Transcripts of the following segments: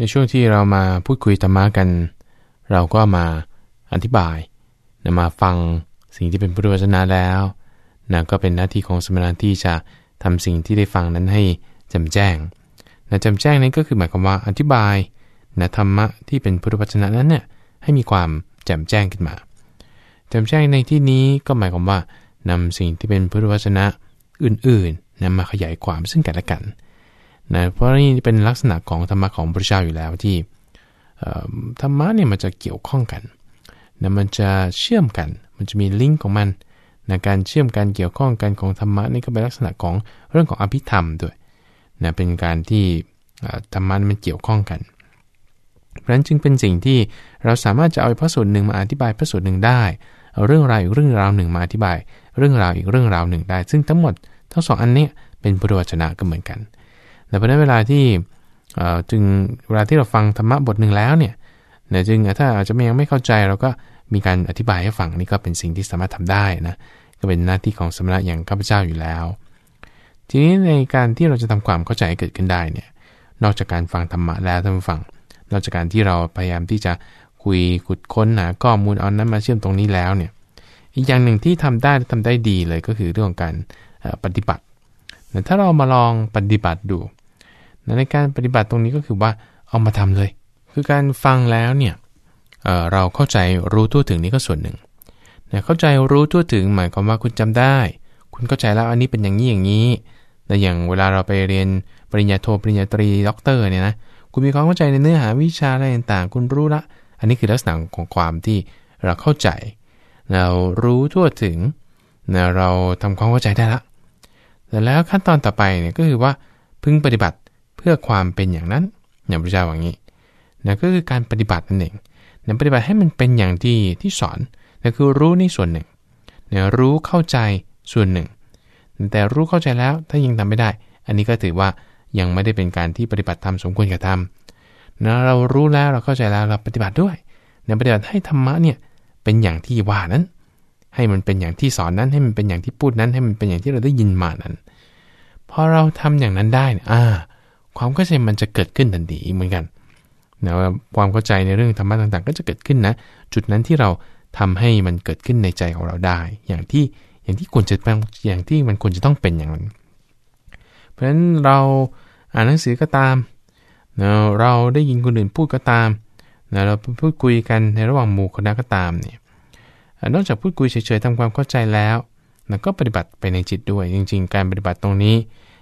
ในช่วงที่เรามาพูดคุยธรรมะกัน เราก็มาอธิบายนะมาฟังสิ่งที่เป็นพุทธวจนะแล้วนะก็เป็นหน้าที่ของสมณะที่จะทำสิ่งที่ได้ฟังนั้นให้แจ่มแจ้งนะแจ่มแจ้งนั้นก็คือหมายความว่าอธิบายนะธรรมะที่เป็นพุทธวจนะนั้นเนี่ยให้มีความแจ่มแจ้งขึ้นมาแจ่มแจ้งในที่นี้ก็หมายความว่านำสิ่งที่เป็นพุทธวจนะอื่นๆนำมาขยายความซึ่งกันและกัน นะเพราะนี่เป็นลักษณะของธรรมะของพระเจ้าอยู่แล้วที่ธรรมะเนี่ยมันจะเกี่ยวข้องกันนะมันจะเชื่อมกัน มันจะมีลิงก์ของมันนะการเชื่อมการเกี่ยวข้องกันของธรรมะนี่ก็เป็นลักษณะของเรื่องของอภิธรรมด้วยนะเป็นการที่ธรรมะมันเกี่ยวข้องกันเพราะฉะนั้นจึงเป็นสิ่งที่เราสามารถจะเอาพระสูตรหนึ่งมาอธิบายพระสูตรหนึ่งได้เอาเรื่องราวอีกเรื่องราวหนึ่งมาอธิบาย เรื่องราวอีกเรื่องราวหนึ่งได้ ซึ่งทั้งหมดทั้งสองอันนี้เป็นพุทธวจนะก็เหมือนกัน แต่เพราะนั้นเวลาที่จึงเวลาที่เราฟังธรรมะบทหนึ่งแล้วเนี่ยนี่จึงถ้าอาจจะยังไม่เข้าใจเราก็มีการอธิบายให้ฟังนี่ก็เป็นสิ่งที่สามารถทำได้นะก็เป็นหน้าที่ของสมณะอย่างข้าพเจ้าอยู่แล้ว ทีนี้ในการที่เราจะทำความเข้าใจเกิดขึ้นได้เนี่ยนอกจากการฟังธรรมะแล้วท่านฟัง นอกจากการที่เราพยายามที่จะคุยขุดค้นหาข้อมูลเอานั้นมาเชื่อมตรงนี้แล้วเนี่ยอีกอย่างหนึ่งที่ทำได้ทำได้ดีเลยก็คือเรื่องของการปฏิบัติ ถ้าเรามาลองปฏิบัติดู ในการปฏิบัติตรงนี้ก็คือว่าเอามาทำเลย คือการฟังแล้วเนี่ยเเราเข้าใจรู้ทั่วถึงนี้ก็ส่วนหนึ่งเนี่ยเข้าใจรู้ทั่วถึงหมายความว่าคุณจำได้ คุณเข้าใจแล้วอันนี้เป็นอย่างนี้อย่างนี้แต่อย่างเวลาเราไปเรียนปริญญาโทปริญญาตรีด็อกเตอร์เนี่ยนะคุณมีความเข้าใจในเนื้อหาวิชาอะไรต่างๆ คุณรู้ละ อันนี้คือลักษณะของความที่เราเข้าใจ เรารู้ทั่วถึงเราทำความเข้าใจได้ละแต่แล้วขั้นตอนต่อไปเนี่ยก็คือว่าพึงปฏิบัติ เพื่อความเป็นอย่างนั้นอย่างพระเจ้าอย่างนี้นะก็คือการปฏิบัตินั่นเองนะปฏิบัติให้มันเป็นอย่างที่ที่สอนนะคือรู้นี่ส่วนหนึ่งนะรู้เข้าใจส่วนหนึ่ง แต่รู้เข้าใจแล้วถ้ายังทำไม่ได้ อันนี้ก็ถือว่ายังไม่ได้เป็นการที่ปฏิบัติธรรมสมควรกระทำนะเรารู้แล้วเราเข้าใจแล้วเราปฏิบัติด้วยนะปฏิบัติให้ธรรมะเนี่ยเป็นอย่างที่ว่านั้น ให้มันเป็นอย่างที่สอนนั้น ให้มันเป็นอย่างที่พูดนั้น ให้มันเป็นอย่างที่เราได้ยินมานั้นพอเราทำอย่างนั้นได้อ่า ความเข้าใจมันจะเกิดขึ้นทันทีเหมือนกันนะว่าความเข้าใจในเรื่องธรรมะต่างๆ ก็จะเกิดขึ้นนะ จุดนั้นที่เราทำให้มันเกิดขึ้นในใจของเราได้ อย่างที่อย่างที่ควรจะเป็นอย่างที่มันควรจะต้องเป็นอย่างนั้น เพราะฉะนั้นเราอ่านหนังสือก็ตามนะเราได้ยินคนอื่นพูดก็ตามนะเราพูดคุยกันในระหว่างหมู่คณะก็ตามเนี่ยนอกจากพูดคุยเฉยๆทำความเข้าใจแล้วนะก็ปฏิบัติไปในจิตด้วย จริง ๆ การปฏิบัติตรงนี้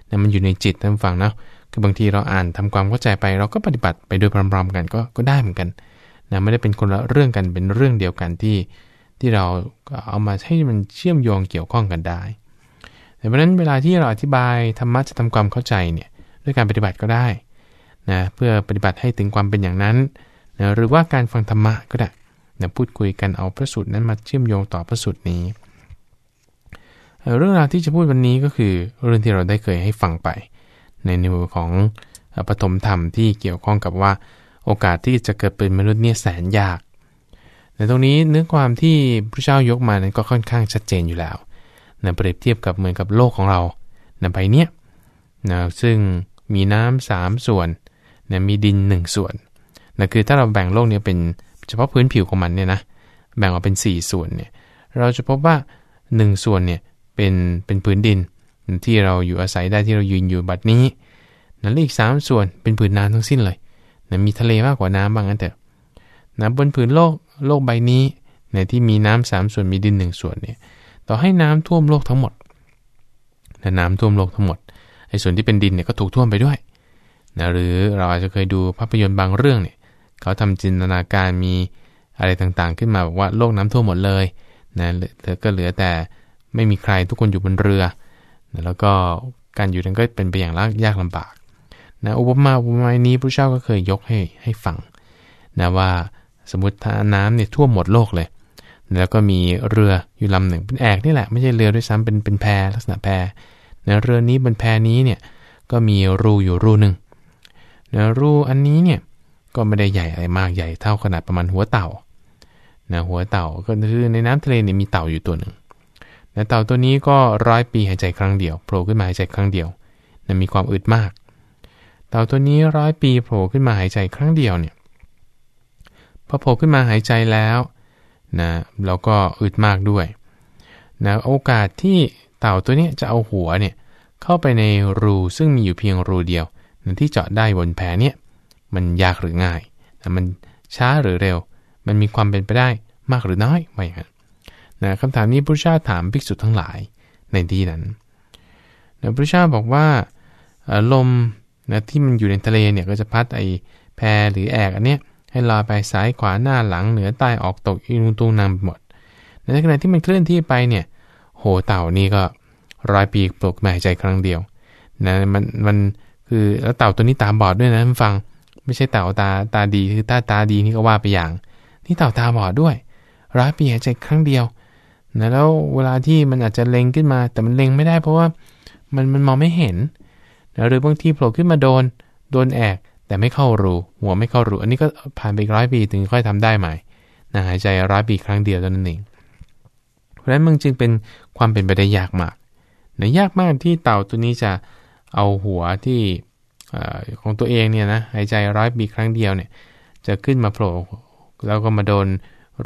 นะมันอยู่ในจิตท่านฟังนะ คือบางทีเราอ่านทำความเข้าใจไป เราก็ปฏิบัติไปโดยพร้อมๆกันก็ก็ได้เหมือนกันนะไม่ได้เป็นคนละเรื่องกันเป็นเรื่องเดียวกันที่ที่เราเอามาให้มันเชื่อมโยงเกี่ยวข้องกันได้แต่เพราะนั้นเวลาที่เราอธิบายธรรมะจะทำความเข้าใจเนี่ยด้วยการปฏิบัติก็ได้นะเพื่อปฏิบัติให้ถึงความเป็นอย่างนั้นนะหรือว่าการฟังธรรมะก็ได้นะพูดคุยกันเอาพระสูตรนั้นมาเชื่อมโยงต่อพระสูตรนี้ เรื่องราวที่จะพูดวันนี้ก็คือเรื่องที่เราได้เคยให้ฟังไป ในนิวของปฐมธรรมที่เกี่ยวข้องกับว่าโอกาสที่จะเกิดเป็นมนุษย์เนี่ยแสนยาก ในตรงนี้เนื้อความที่พระเจ้ายกมานั้นก็ค่อนข้างชัดเจนอยู่แล้วนะเปรียบเทียบกับเหมือนกับโลกของเรานะไปเนี้ยนะซึ่งมีน้ำสามส่วนนะมีดินหนึ่งส่วนนะคือถ้าเราแบ่งโลกเนี้เป็นเฉพาะพื้นผิวของมันเนี่ยนะแบ่งออกเป็น 4 ส่วนเนี่ยเราจะพบว่า 1 ส่วนเนี่ยเป็นเป็นพื้นดิน ที่เราอยู่อาศัยได้ที่เรายืนอยู่บัดนี้นั่นอีกสามส่วนเป็นผืนน้ำทั้งสิ้นเลยนะมีทะเลมากกว่าน้ำบางอันแต่นะบนผืนโลกโลกใบนี้เนี่ยที่มีน้ำสามส่วนมีดินหนึ่งส่วนเนี่ยต่อให้น้ำท่วมโลกทั้งหมดนะน้ำท่วมโลกทั้งหมดไอ้ส่วนที่เป็นดินเนี่ยก็ถูกท่วมไปด้วยนะหรือเราอาจจะเคยดูภาพยนตร์บางเรื่องเนี่ยเขาทำจินตนาการมีอะไรต่างๆ ขึ้นมาบอกว่าโลกน้ำท่วมหมดเลยนะเธอก็เหลือแต่ไม่มีใครทุกคนอยู่บนเรือ แล้วก็การอยู่นั้นก็เป็นไปอย่างยากลำบากนะอุปมาอุปไมยนี้พระเจ้าก็เคยยกให้ให้ฟังนะว่าสมมติถ้าน้ำเนี่ยท่วมหมดโลกเลย แล้วก็มีเรืออยู่ลำหนึ่งเป็นแอกนี่แหละไม่ใช่เรือด้วยซ้ำเป็นเป็นแพลักษณะแพนะเรือนี้บนแพนี้เนี่ยก็มีรูอยู่รูหนึ่งนะรูอันนี้เนี่ยก็ไม่ได้ใหญ่อะไรมากใหญ่เท่าขนาดประมาณหัวเต่านะหัวเต่าก็คือในน้ำทะเลเนี่ยมีเต่าอยู่ตัวหนึ่ง เต่าตัวนี้ก็ร้อยปีหายใจครั้งเดียวโผล่ขึ้นมาหายใจครั้งเดียวนะมีความอึดมาก เต่าตัวนี้ร้อยปีโผล่ขึ้นมาหายใจครั้งเดียวเนี่ยพอโผล่ขึ้นมาหายใจแล้วนะเราก็อึดมากด้วยนะโอกาสที่เต่าตัวนี้จะเอาหัวเนี่ยเข้าไปในรูซึ่งมีอยู่เพียงรูเดียวนะที่เจาะได้บนแผลเนี่ยมันยากหรือง่ายนะมันช้าหรือเร็ว มันมีความเป็นไปได้มากหรือน้อยว่าอย่างนั้น นะคำถามนี้พระเจ้าถามภิกษุทั้งหลายในที่นั้นนะพระเจ้าบอกว่าลมนะที่มันอยู่ในทะเลเนี่ยก็จะพัดไอแพหรือแอกอันเนี้ยให้ลอยไปซ้ายขวาหน้าหลังเหนือใต้ออกตกอินุตุงนำหมด ในขณะที่มันเคลื่อนที่ไปเนี่ย โหเต่านี่ก็ร้อยปีปลุกมาหายใจครั้งเดียวนะมันมันคือแล้วเต่าตัวนี้ตาบอดด้วยนะฟัง ไม่ใช่เต่าตาตาดีคือตาตาดีนี่ก็ว่าไปอย่าง นี่เต่าตาบอดด้วยร้อยปีหายใจครั้งเดียว นะแล้วเวลาที่มันอาจจะเล็งขึ้นมา แต่มันเล็งไม่ได้ เพราะว่ามันมันมองไม่เห็นนะหรือบางทีโผล่ขึ้นมาโดน โดนแอก แต่ไม่เข้ารูหัวไม่เข้ารูอันนี้ก็ผ่านไปร้อยปีถึงค่อยทำได้ใหม่นะหายใจร้อยปีครั้งเดียวเท่านั้นเองเพราะฉะนั้นมันจึงเป็นความเป็นไปได้ยากมากนะยากมากที่เต่าตัวนี้จะเอาหัวที่ของตัวเองเนี่ยนะหายใจร้อยปีครั้งเดียวเนี่ยจะขึ้นมาโผล่แล้วก็มาโดน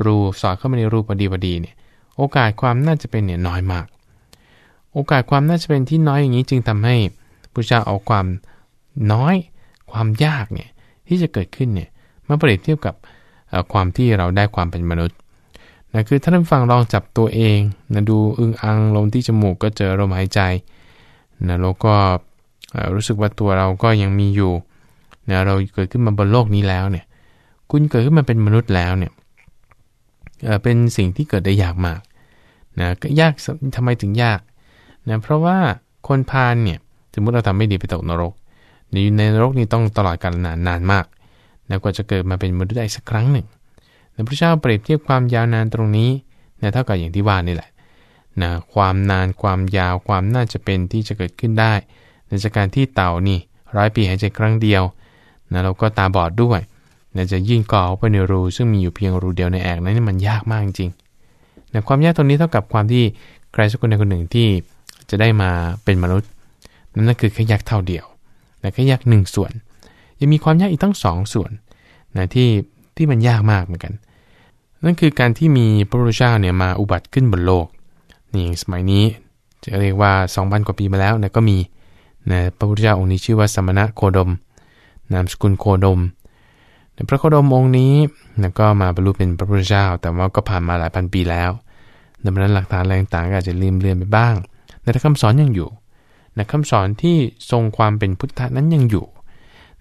รูสอดเข้ามาในรูพอดีพอดีเนี่ย โอกาสความน่าจะเป็นเนี่ยน้อยมาก โอกาสความน่าจะเป็นที่น้อยอย่างนี้จึงทำให้พระเจ้าเอาความน้อย ความยากเนี่ยที่จะเกิดขึ้นเนี่ยมาเปรียบเทียบกับความที่เราได้ความเป็นมนุษย์นะคือถ้าท่านฟังลองจับตัวเองนะดูอึงอังลมที่จมูกก็เจอลมหายใจนะแล้วก็รู้สึกว่าตัวเราก็ยังมีอยู่นะเราเกิดขึ้นมาบนโลกนี้แล้วเนี่ย คุณเกิดขึ้นมาเป็นมนุษย์แล้วเนี่ยเป็นสิ่งที่เกิดได้ยากมาก นะก็ยากทำไมถึงยากนะเพราะว่าคนพาลเนี่ยสมมติเราทำไม่ดีไปตกนรกอยู่ในนรกนี่ต้องตลอดกาลนานนานมากนะกว่าจะเกิดมาเป็นมนุษย์ได้สักครั้งหนึ่งนะพระเจ้าเปรียบเทียบความยาวนานตรงนี้นะเท่ากับอย่างที่ว่านี่แหละนะความนานความยาวความน่าจะเป็นที่จะเกิดขึ้นได้ในจากการที่เต่านี่ร้อยปีหายใจครั้งเดียวนะเราก็ตาบอดด้วยนะจะยิ่งก่อไปในรูซึ่งมีอยู่เพียงรูเดียวในแอกนั้นมันยากมากจริง นะความยากตรงนี้เท่ากับความที่ใครสักคนใดคนหนึ่งที่จะได้มาเป็นมนุษย์ นั่นก็คือแค่ยากเท่าเดียวแต่แค่ยากหนึ่งส่วน ยังมีความยากอีกตั้งสองส่วนนะที่ที่มันยากมากเหมือนกัน นั่นคือการที่มีพระพุทธเจ้าเนี่ยมาอุบัติขึ้นบนโลกนี่สมัยนี้จะเรียกว่า 2,000 กว่าปีมาแล้วนะก็มีนะพระพุทธเจ้าองค์นี้ชื่อว่าสมณะโคดม นามสกุลโคดม พระโคดมองค์นี้นะก็มาบรรลุเป็นพระพุทธเจ้า แต่ว่าก็ผ่านมาหลายพันปีแล้วดังนั้นหลักฐานแรงต่างก็อาจจะลืมเลือนไปบ้าง แต่คำสอนยังอยู่นะคำสอนที่ทรงความเป็นพุทธะนั้นยังอยู่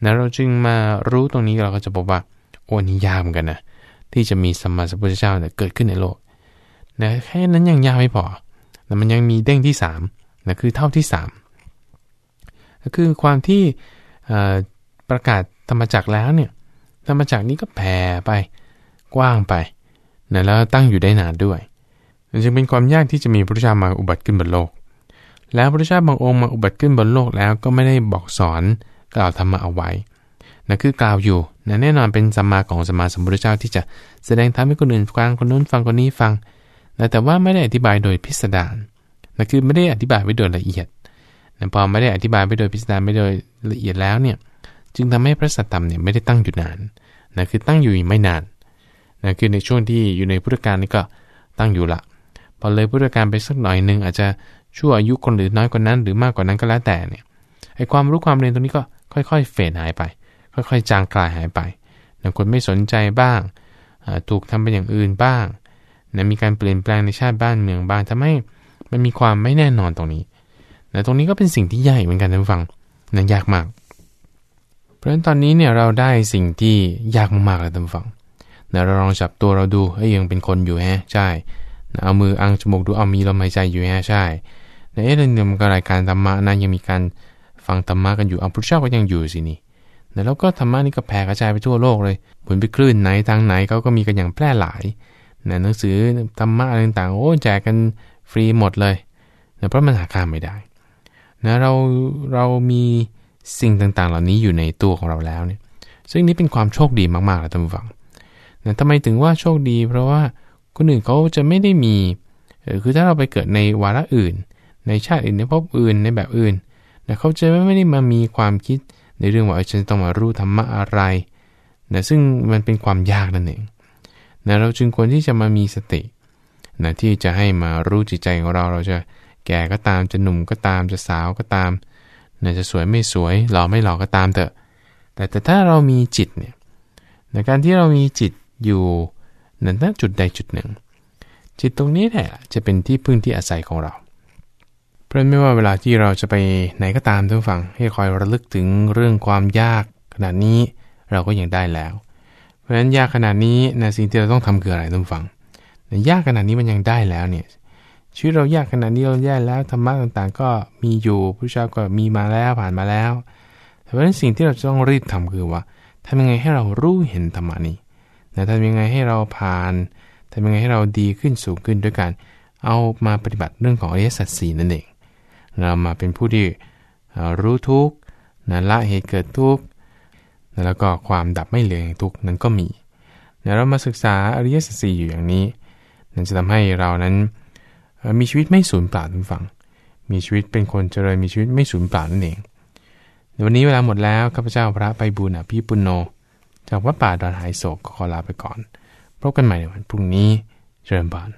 นะเราจึงมารู้ตรงนี้เราก็จะบอกว่าโอ้นี่ยากเหมือนกันนะที่จะมีสมมาสัพพุทธเจ้าเนี่ยเกิดขึ้นในโลกนะแค่นั้นยังยากไม่พอนะมันยังมีเด้งที่3นะคือเท่าที่3ก็คือความที่ประกาศธรรมจักรแล้วเนี่ย ธรรมจักรนี้ก็แผ่ไปกว้างไปนะแล้วตั้งอยู่ได้นานด้วยจึงเป็นความยากที่จะมีพระเจ้ามาอุบัติขึ้นบนโลก แล้วพระเจ้าบางองค์มาอุบัติขึ้นบนโลกแล้วก็ไม่ได้บอกสอนกล่าวธรรมะเอาไว้นั่นคือกล่าวอยู่นะแน่นอนเป็นสัมมาของสัมมาสัมพุทธเจ้าที่จะแสดงธรรมให้คนอื่นฟังคนนู้นฟังคนนี้ฟังนะแต่ว่าไม่ได้อธิบายโดยพิสดารนะคือไม่ได้อธิบายไว้โดยละเอียดนะพอไม่ได้อธิบายไปโดยพิสดารไม่โดยละเอียดแล้วเนี่ย จึงทำให้พระสัตธรรมเนี่ยไม่ได้ตั้งอยู่นานนะคือตั้งอยู่ไม่นานนะคือในช่วงที่อยู่ในพุทธกาลนี่ก็ตั้งอยู่ละพอเลยพุทธกาลไปสักหน่อยหนึ่งอาจจะชั่วอายุคนหรือน้อยกว่านั้น หรือมากกว่านั้นก็แล้วแต่เนี่ยไอ้ความรู้ความเรียนตรงนี้ก็ค่อยๆ เฟดหายไป ค่อยๆ จางกลายหายไปนะคนไม่สนใจบ้าง ถูกทำเป็นอย่างอื่นบ้างนะมีการเปลี่ยนแปลงในชาติบ้านเมืองบ้างทำให้มันมีความไม่แน่นอนตรงนี้นะตรงนี้ก็เป็นสิ่งที่ใหญ่เหมือนกันท่านฟังนะยากมาก เพราะฉะนั้นตอนนี้เนี่ยเราได้สิ่งที่ยากมากๆเลยท่านฟังนะเราลองจับตัวเราดูเอ้ยยังเป็นคนอยู่แฮะใช่เอามืออังจมูกดูเอามีลมหายใจอยู่แฮะใช่ในเรื่องนึงก็รายการธรรมะนะยังมีการฟังธรรมะกันอยู่เอาพุทธเจ้าก็ยังอยู่สินี่แล้วก็ธรรมะนี่ก็แผ่กระจายไปทั่วโลกเลยหมุนไปคลื่นไหนทางไหนเขาก็มีกันอย่างแพร่หลายนะหนังสือธรรมะอะไรต่างๆโอ้แจกกันฟรีหมดเลยนะเพราะมันหาค่าไม่ได้นะเราเรามี สิ่งต่างๆ เหล่านี้อยู่ในตัวของเราแล้วเนี่ย ซึ่งนี้เป็นความโชคดีมากๆเลยท่านผู้ฟังนะทำไมถึงว่าโชคดี เพราะว่าคนอื่นเขาจะไม่ได้มี คือถ้าเราไปเกิดในวาระอื่น ในชาติอื่นในภพอื่นในแบบอื่นแต่เขาจะไม่ได้มามีความคิดในเรื่องว่าฉันต้องมารู้ธรรมะอะไรนะซึ่งมันเป็นความยากนั่นเองนะเราจึงควรที่จะมามีสตินะที่จะให้มารู้จิตใจของเราเราจะแก่ก็ตามจะหนุ่มก็ตามจะสาวก็ตาม นะจะสวยไม่สวยหล่อไม่หล่อก็ตามเถอะ แต่แต่ถ้าเรามีจิตเนี่ยในการที่เรามีจิตอยู่ในจุดใดจุดหนึ่ง จิตตรงนี้แหละจะเป็นที่พึ่งที่อาศัยของเรา เพราะไม่ว่าเวลาที่เราจะไปไหนก็ตามทุกฝั่งให้คอยระลึกถึงเรื่องความยากขนาดนี้เราก็ยังได้แล้ว เพราะฉะนั้นยากขนาดนี้นะสิ่งที่เราต้องทำคืออะไรทุกฝั่งยากขนาดนี้มันยังได้แล้วเนี่ย ชีวิตเรายากขนาดนี้เราแย่แล้วธรรมะต่างๆ ก็มีอยู่พระเจ้าก็มีมาแล้วผ่านมาแล้วเพราะนั้นสิ่งที่เราจะต้องรีบทำคือว่าทำยังไงให้เรารู้เห็นธรรมะนี้นะทำยังไงให้เราผ่านทำยังไงให้เราดีขึ้นสูงขึ้นด้วยการเอามาปฏิบัติเรื่องของอริยสัจสี่นั่นเองเรามาเป็นผู้ที่รู้ทุกข์นะละเหตุเกิดทุกข์แล้วก็ความดับไม่เหลือแห่งทุกข์นั้นก็มีเรามาศึกษาอริยสัจสี่อยู่อย่างนี้ นั่นจะทำให้เรานั้น มีชีวิตไม่สูญเปล่าทุกฝัง มีชีวิตเป็นคนเจริญมีชีวิตไม่สูญเปล่านั่นเองในวันนี้เวลาหมดแล้วข้าพเจ้าพระไปบุญอภิปุโน จากวัดป่าดอนหายโศกขอลาไปก่อนพบกันใหม่ในวันพรุ่งนี้เจริญบาน